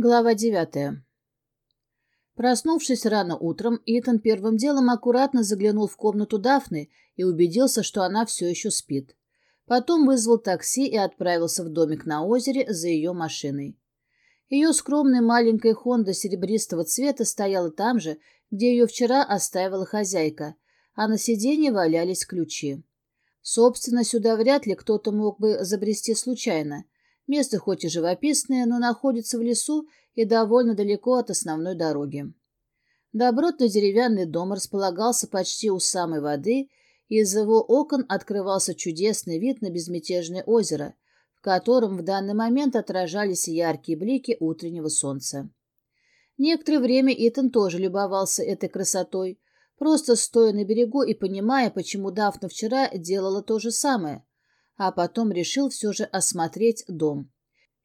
Глава девятая. Проснувшись рано утром, Итан первым делом аккуратно заглянул в комнату Дафны и убедился, что она все еще спит. Потом вызвал такси и отправился в домик на озере за ее машиной. Ее скромная маленькая Хонда серебристого цвета стояла там же, где ее вчера оставила хозяйка, а на сиденье валялись ключи. Собственно, сюда вряд ли кто-то мог бы забрести случайно — Место хоть и живописное, но находится в лесу и довольно далеко от основной дороги. Добротный деревянный дом располагался почти у самой воды, и из его окон открывался чудесный вид на безмятежное озеро, в котором в данный момент отражались яркие блики утреннего солнца. Некоторое время Итан тоже любовался этой красотой, просто стоя на берегу и понимая, почему Дафна вчера делала то же самое а потом решил все же осмотреть дом.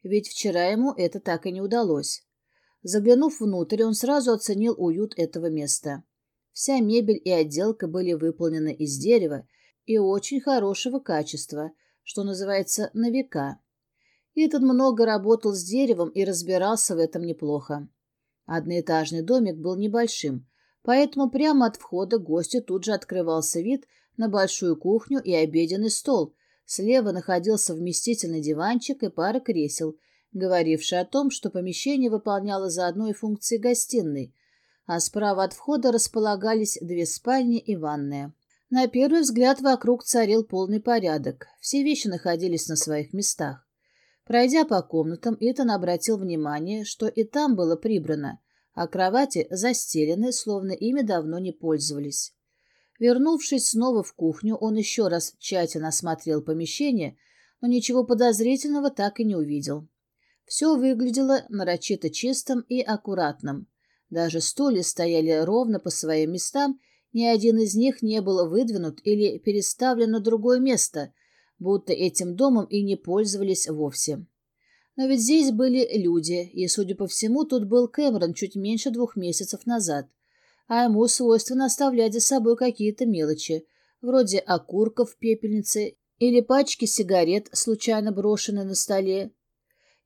Ведь вчера ему это так и не удалось. Заглянув внутрь, он сразу оценил уют этого места. Вся мебель и отделка были выполнены из дерева и очень хорошего качества, что называется на века. Итан много работал с деревом и разбирался в этом неплохо. Одноэтажный домик был небольшим, поэтому прямо от входа гостю тут же открывался вид на большую кухню и обеденный стол, Слева находился вместительный диванчик и пара кресел, говорившие о том, что помещение выполняло заодно и функции гостиной, а справа от входа располагались две спальни и ванная. На первый взгляд вокруг царил полный порядок, все вещи находились на своих местах. Пройдя по комнатам, Итан обратил внимание, что и там было прибрано, а кровати застелены, словно ими давно не пользовались. Вернувшись снова в кухню, он еще раз тщательно осмотрел помещение, но ничего подозрительного так и не увидел. Все выглядело нарочито чистым и аккуратным. Даже стулья стояли ровно по своим местам, ни один из них не был выдвинут или переставлен на другое место, будто этим домом и не пользовались вовсе. Но ведь здесь были люди, и, судя по всему, тут был Кэмерон чуть меньше двух месяцев назад — а ему свойственно оставлять за собой какие-то мелочи, вроде окурков в пепельнице или пачки сигарет, случайно брошенные на столе.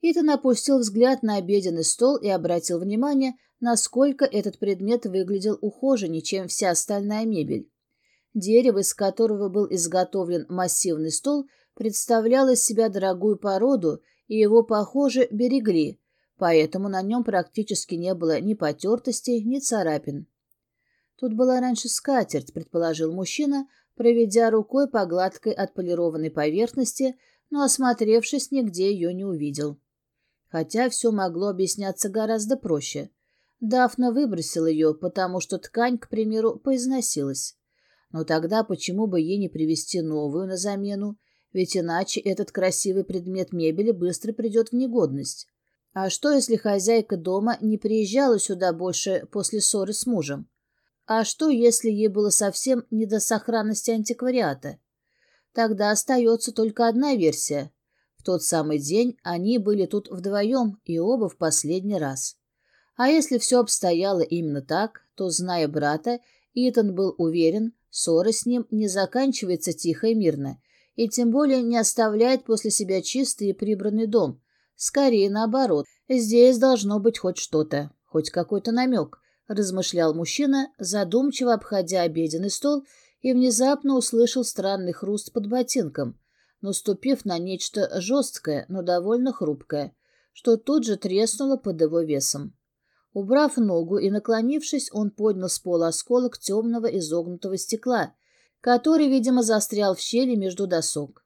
Итан опустил взгляд на обеденный стол и обратил внимание, насколько этот предмет выглядел ухоженнее, чем вся остальная мебель. Дерево, из которого был изготовлен массивный стол, представляло из себя дорогую породу, и его, похоже, берегли, поэтому на нем практически не было ни потертостей, ни царапин. Тут была раньше скатерть, предположил мужчина, проведя рукой по гладкой отполированной поверхности, но, осмотревшись, нигде ее не увидел. Хотя все могло объясняться гораздо проще. Дафна выбросила ее, потому что ткань, к примеру, поизносилась. Но тогда почему бы ей не привезти новую на замену, ведь иначе этот красивый предмет мебели быстро придет в негодность. А что, если хозяйка дома не приезжала сюда больше после ссоры с мужем? А что, если ей было совсем не до сохранности антиквариата? Тогда остается только одна версия. В тот самый день они были тут вдвоем и оба в последний раз. А если все обстояло именно так, то, зная брата, Итан был уверен, ссора с ним не заканчивается тихо и мирно, и тем более не оставляет после себя чистый и прибранный дом. Скорее наоборот, здесь должно быть хоть что-то, хоть какой-то намек, — размышлял мужчина, задумчиво обходя обеденный стол, и внезапно услышал странный хруст под ботинком, наступив на нечто жесткое, но довольно хрупкое, что тут же треснуло под его весом. Убрав ногу и наклонившись, он поднял с пола осколок темного изогнутого стекла, который, видимо, застрял в щели между досок.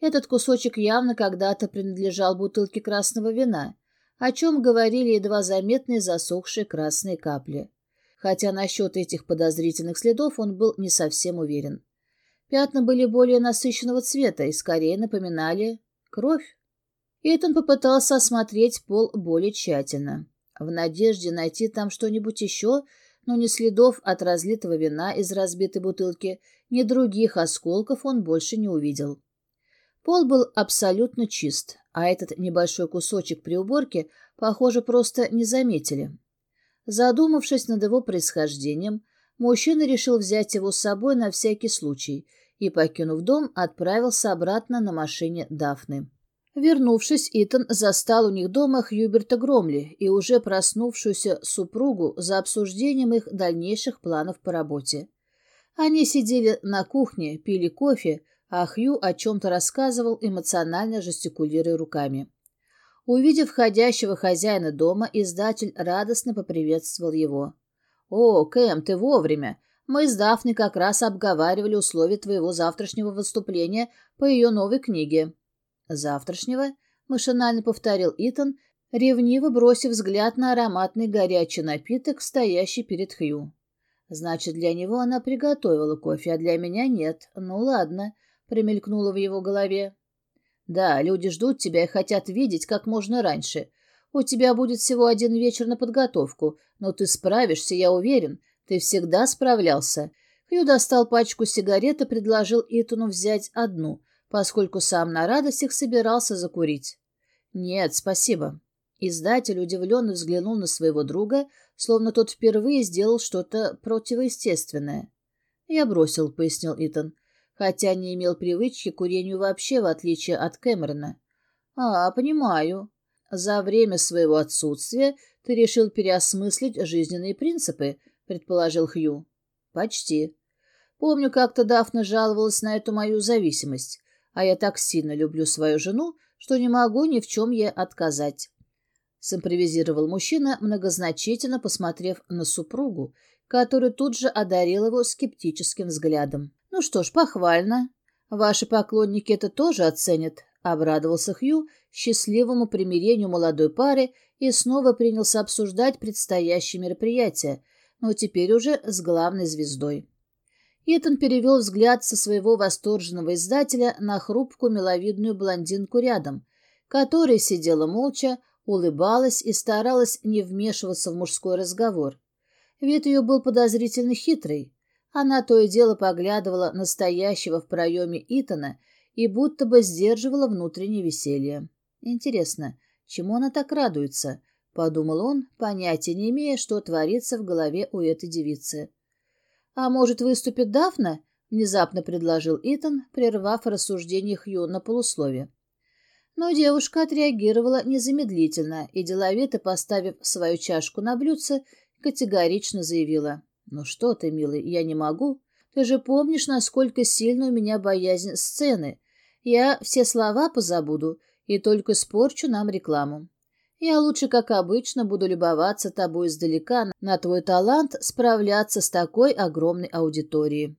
Этот кусочек явно когда-то принадлежал бутылке красного вина — о чем говорили едва заметные засохшие красные капли. Хотя насчет этих подозрительных следов он был не совсем уверен. Пятна были более насыщенного цвета и скорее напоминали кровь. Итан попытался осмотреть пол более тщательно, в надежде найти там что-нибудь еще, но ни следов от разлитого вина из разбитой бутылки, ни других осколков он больше не увидел. Пол был абсолютно чист, а этот небольшой кусочек при уборке, похоже, просто не заметили. Задумавшись над его происхождением, мужчина решил взять его с собой на всякий случай и, покинув дом, отправился обратно на машине Дафны. Вернувшись, Итан застал у них дома Хьюберта Громли и уже проснувшуюся супругу за обсуждением их дальнейших планов по работе. Они сидели на кухне, пили кофе, а Хью о чем-то рассказывал, эмоционально жестикулируя руками. Увидев входящего хозяина дома, издатель радостно поприветствовал его. «О, Кэм, ты вовремя! Мы с Дафной как раз обговаривали условия твоего завтрашнего выступления по ее новой книге». «Завтрашнего?» — машинально повторил Итан, ревниво бросив взгляд на ароматный горячий напиток, стоящий перед Хью. «Значит, для него она приготовила кофе, а для меня нет. Ну ладно», — примелькнуло в его голове. «Да, люди ждут тебя и хотят видеть как можно раньше. У тебя будет всего один вечер на подготовку, но ты справишься, я уверен. Ты всегда справлялся». Хью достал пачку сигарет и предложил Итану взять одну — поскольку сам на радостях собирался закурить. «Нет, спасибо». Издатель удивленно взглянул на своего друга, словно тот впервые сделал что-то противоестественное. «Я бросил», — пояснил Итан, хотя не имел привычки к курению вообще, в отличие от Кэмерона. «А, понимаю. За время своего отсутствия ты решил переосмыслить жизненные принципы», — предположил Хью. «Почти. Помню, как-то Дафна жаловалась на эту мою зависимость а я так сильно люблю свою жену, что не могу ни в чем ей отказать. Симпровизировал мужчина, многозначительно посмотрев на супругу, которая тут же одарил его скептическим взглядом. «Ну что ж, похвально. Ваши поклонники это тоже оценят», — обрадовался Хью счастливому примирению молодой пары и снова принялся обсуждать предстоящее мероприятие, но теперь уже с главной звездой. Итан перевел взгляд со своего восторженного издателя на хрупкую миловидную блондинку рядом, которая сидела молча, улыбалась и старалась не вмешиваться в мужской разговор. Вид ее был подозрительно хитрый. Она то и дело поглядывала на стоящего в проеме Итана и будто бы сдерживала внутреннее веселье. «Интересно, чему она так радуется?» — подумал он, понятия не имея, что творится в голове у этой девицы. «А может, выступит Дафна?» — внезапно предложил Итан, прервав рассуждение Хью на полуслове. Но девушка отреагировала незамедлительно и, деловито поставив свою чашку на блюдце, категорично заявила. «Ну что ты, милый, я не могу. Ты же помнишь, насколько сильно у меня боязнь сцены. Я все слова позабуду и только спорчу нам рекламу. Я лучше, как обычно, буду любоваться тобой издалека на твой талант справляться с такой огромной аудиторией.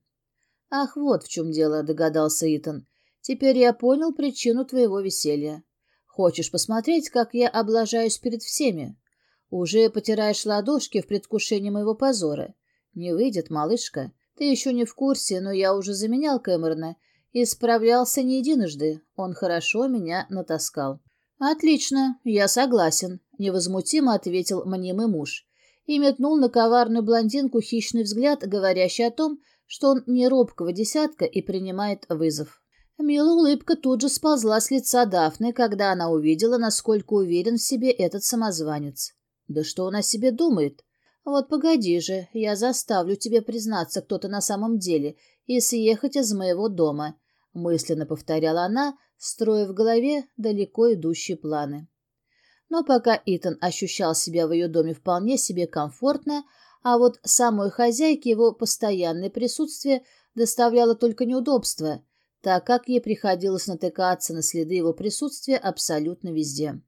Ах, вот в чем дело, догадался Итан. Теперь я понял причину твоего веселья. Хочешь посмотреть, как я облажаюсь перед всеми? Уже потираешь ладошки в предвкушении моего позора. Не выйдет, малышка. Ты еще не в курсе, но я уже заменял Кэмерона и справлялся не единожды. Он хорошо меня натаскал. «Отлично, я согласен», — невозмутимо ответил мнимый муж и метнул на коварную блондинку хищный взгляд, говорящий о том, что он не робкого десятка и принимает вызов. Милая улыбка тут же сползла с лица Дафны, когда она увидела, насколько уверен в себе этот самозванец. «Да что он о себе думает? Вот погоди же, я заставлю тебе признаться, кто то на самом деле, и съехать из моего дома», — мысленно повторяла она, строя в голове далеко идущие планы. Но пока Итан ощущал себя в ее доме вполне себе комфортно, а вот самой хозяйке его постоянное присутствие доставляло только неудобства, так как ей приходилось натыкаться на следы его присутствия абсолютно везде.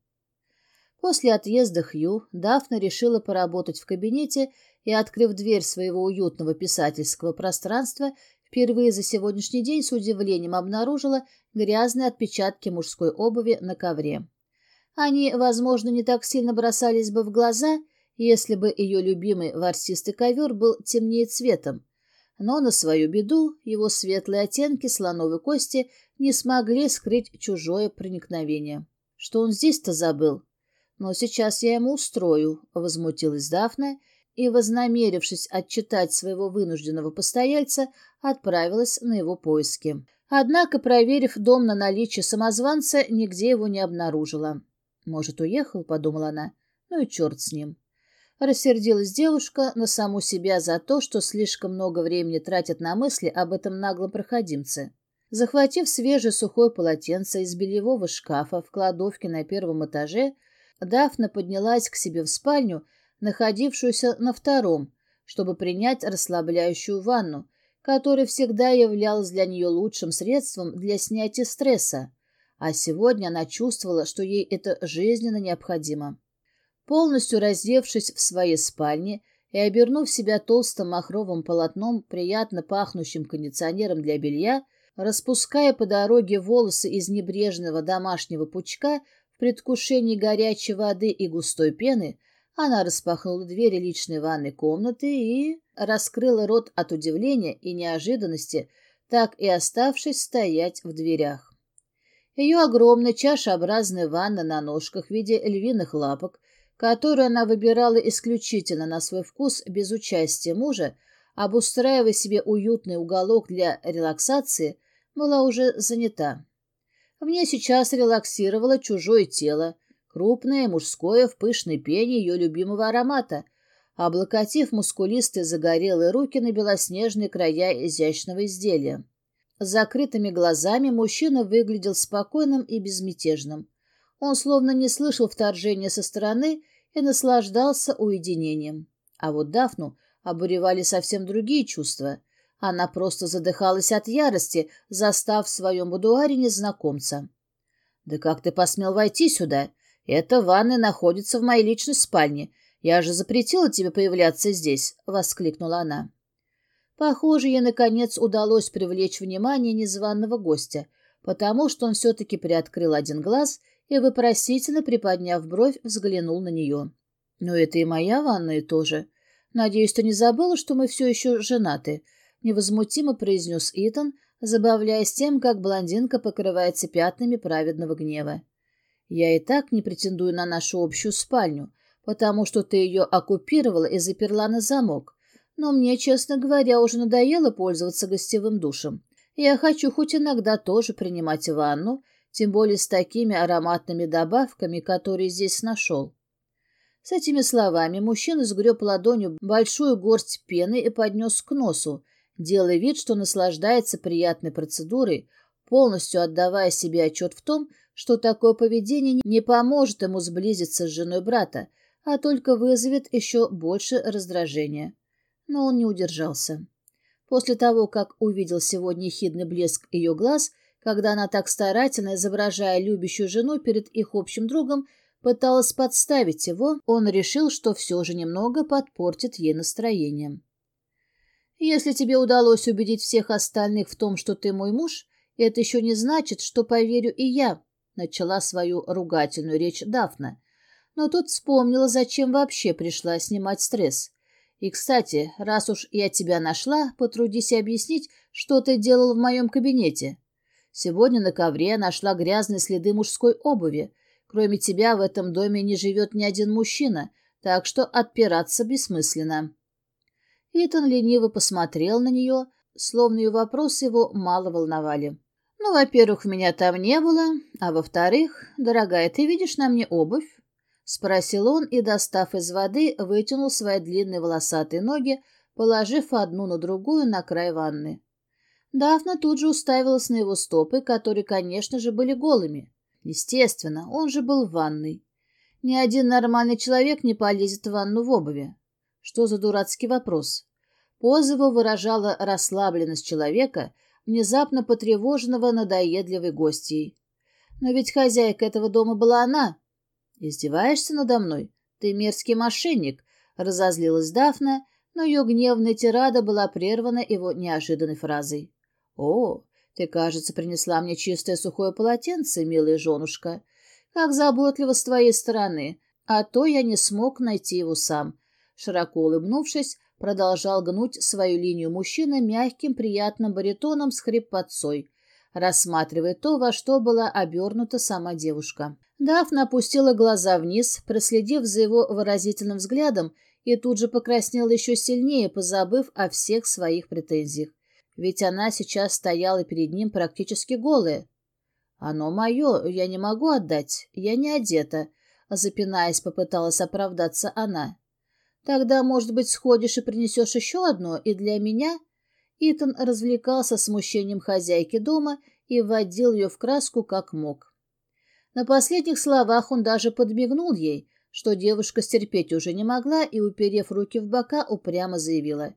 После отъезда Хью Дафна решила поработать в кабинете и, открыв дверь своего уютного писательского пространства, впервые за сегодняшний день с удивлением обнаружила грязные отпечатки мужской обуви на ковре. Они, возможно, не так сильно бросались бы в глаза, если бы ее любимый ворсистый ковер был темнее цветом, но на свою беду его светлые оттенки слоновой кости не смогли скрыть чужое проникновение. Что он здесь-то забыл? Но сейчас я ему устрою, — возмутилась Дафна, и, вознамерившись отчитать своего вынужденного постояльца, отправилась на его поиски. Однако, проверив дом на наличие самозванца, нигде его не обнаружила. «Может, уехал?» — подумала она. «Ну и черт с ним». Рассердилась девушка на саму себя за то, что слишком много времени тратит на мысли об этом наглом проходимце. Захватив свежее сухое полотенце из бельевого шкафа в кладовке на первом этаже, Дафна поднялась к себе в спальню, находившуюся на втором, чтобы принять расслабляющую ванну, которая всегда являлась для нее лучшим средством для снятия стресса, а сегодня она чувствовала, что ей это жизненно необходимо. Полностью раздевшись в своей спальне и обернув себя толстым махровым полотном, приятно пахнущим кондиционером для белья, распуская по дороге волосы из небрежного домашнего пучка в предвкушении горячей воды и густой пены, она распахнула двери личной ванной комнаты и раскрыла рот от удивления и неожиданности, так и оставшись стоять в дверях. Ее огромная чашеобразная ванна на ножках в виде львиных лапок, которую она выбирала исключительно на свой вкус без участия мужа, обустраивая себе уютный уголок для релаксации, была уже занята. В ней сейчас релаксировало чужое тело, крупное, мужское, в пышной пене ее любимого аромата, облокотив мускулистые загорелые руки на белоснежные края изящного изделия. Закрытыми глазами мужчина выглядел спокойным и безмятежным. Он словно не слышал вторжения со стороны и наслаждался уединением. А вот Дафну обуревали совсем другие чувства. Она просто задыхалась от ярости, застав в своем будуаре незнакомца. «Да как ты посмел войти сюда? Эта ванная находится в моей личной спальне. Я же запретила тебе появляться здесь!» — воскликнула она. Похоже, ей, наконец, удалось привлечь внимание незваного гостя, потому что он все-таки приоткрыл один глаз и, вопросительно приподняв бровь, взглянул на нее. «Но это и моя ванная тоже. Надеюсь, ты не забыла, что мы все еще женаты?» — невозмутимо произнес Итан, забавляясь тем, как блондинка покрывается пятнами праведного гнева. «Я и так не претендую на нашу общую спальню, потому что ты ее оккупировала и заперла на замок. Но мне, честно говоря, уже надоело пользоваться гостевым душем. Я хочу хоть иногда тоже принимать ванну, тем более с такими ароматными добавками, которые здесь нашел. С этими словами мужчина сгреб ладонью большую горсть пены и поднес к носу, делая вид, что наслаждается приятной процедурой, полностью отдавая себе отчет в том, что такое поведение не поможет ему сблизиться с женой брата, а только вызовет еще больше раздражения но он не удержался. После того, как увидел сегодня хидный блеск ее глаз, когда она так старательно, изображая любящую жену перед их общим другом, пыталась подставить его, он решил, что все же немного подпортит ей настроение. «Если тебе удалось убедить всех остальных в том, что ты мой муж, это еще не значит, что поверю и я», — начала свою ругательную речь Дафна. Но тут вспомнила, зачем вообще пришла снимать стресс. И, кстати, раз уж я тебя нашла, потрудись объяснить, что ты делал в моем кабинете. Сегодня на ковре нашла грязные следы мужской обуви. Кроме тебя в этом доме не живет ни один мужчина, так что отпираться бессмысленно. Итан лениво посмотрел на нее, словно ее вопросы его мало волновали. «Ну, во-первых, меня там не было, а во-вторых, дорогая, ты видишь на мне обувь? — спросил он и, достав из воды, вытянул свои длинные волосатые ноги, положив одну на другую на край ванны. Дафна тут же уставилась на его стопы, которые, конечно же, были голыми. Естественно, он же был в ванной. Ни один нормальный человек не полезет в ванну в обуви. Что за дурацкий вопрос? Поза выражала расслабленность человека, внезапно потревоженного надоедливой гостьей. Но ведь хозяйка этого дома была она, «Издеваешься надо мной? Ты мерзкий мошенник!» — разозлилась Дафна, но ее гневная тирада была прервана его неожиданной фразой. «О, ты, кажется, принесла мне чистое сухое полотенце, милая женушка. Как заботливо с твоей стороны, а то я не смог найти его сам». Широко улыбнувшись, продолжал гнуть свою линию мужчина мягким приятным баритоном с хрипотцой, рассматривая то, во что была обернута сама девушка. Дафна опустила глаза вниз, проследив за его выразительным взглядом, и тут же покраснела еще сильнее, позабыв о всех своих претензиях. Ведь она сейчас стояла перед ним практически голая. «Оно мое, я не могу отдать, я не одета», — запинаясь, попыталась оправдаться она. «Тогда, может быть, сходишь и принесешь еще одно, и для меня?» Итан развлекался смущением хозяйки дома и вводил ее в краску как мог. На последних словах он даже подмигнул ей, что девушка стерпеть уже не могла и, уперев руки в бока, упрямо заявила.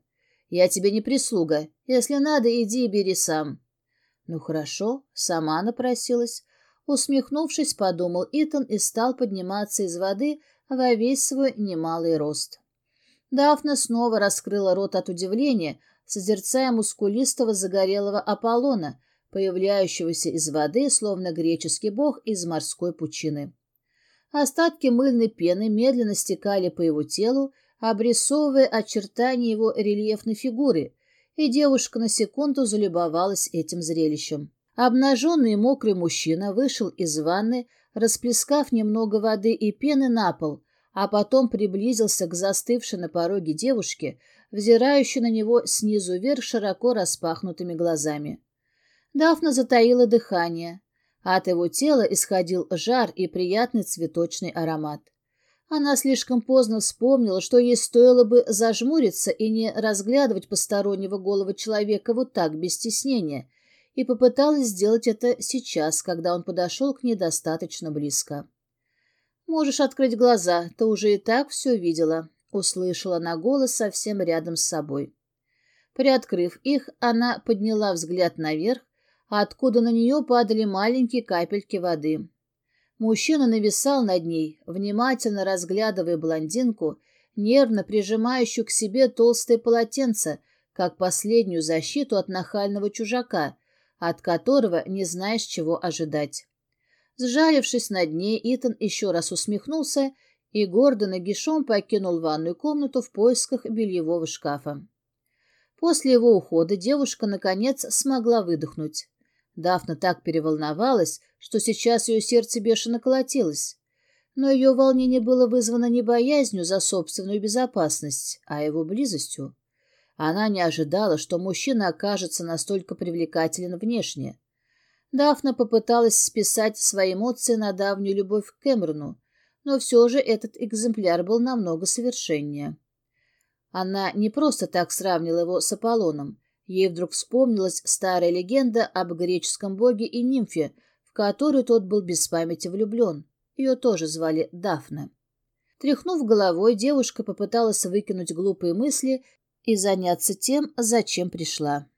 «Я тебе не прислуга. Если надо, иди и бери сам». «Ну хорошо, сама напросилась». Усмехнувшись, подумал Итан и стал подниматься из воды во весь свой немалый рост. Дафна снова раскрыла рот от удивления, созерцая мускулистого загорелого Аполлона, появляющегося из воды, словно греческий бог из морской пучины. Остатки мыльной пены медленно стекали по его телу, обрисовывая очертания его рельефной фигуры, и девушка на секунду залюбовалась этим зрелищем. Обнаженный и мокрый мужчина вышел из ванны, расплескав немного воды и пены на пол, а потом приблизился к застывшей на пороге девушке, взирающей на него снизу вверх широко распахнутыми глазами. Дафна затаила дыхание. От его тела исходил жар и приятный цветочный аромат. Она слишком поздно вспомнила, что ей стоило бы зажмуриться и не разглядывать постороннего голого человека вот так, без стеснения, и попыталась сделать это сейчас, когда он подошел к ней достаточно близко. «Можешь открыть глаза, ты уже и так все видела», — услышала на голос совсем рядом с собой. Приоткрыв их, она подняла взгляд наверх, откуда на нее падали маленькие капельки воды. Мужчина нависал над ней, внимательно разглядывая блондинку, нервно прижимающую к себе толстое полотенце, как последнюю защиту от нахального чужака, от которого не знаешь, чего ожидать. Сжалившись над ней, Итан еще раз усмехнулся и гордо нагишом покинул ванную комнату в поисках бельевого шкафа. После его ухода девушка, наконец, смогла выдохнуть. Дафна так переволновалась, что сейчас ее сердце бешено колотилось. Но ее волнение было вызвано не боязнью за собственную безопасность, а его близостью. Она не ожидала, что мужчина окажется настолько привлекателен внешне. Дафна попыталась списать свои эмоции на давнюю любовь к Кэмерону, но все же этот экземпляр был намного совершеннее. Она не просто так сравнила его с Аполлоном. Ей вдруг вспомнилась старая легенда об греческом боге и нимфе, в которую тот был без памяти влюблен. Ее тоже звали Дафна. Тряхнув головой, девушка попыталась выкинуть глупые мысли и заняться тем, зачем пришла.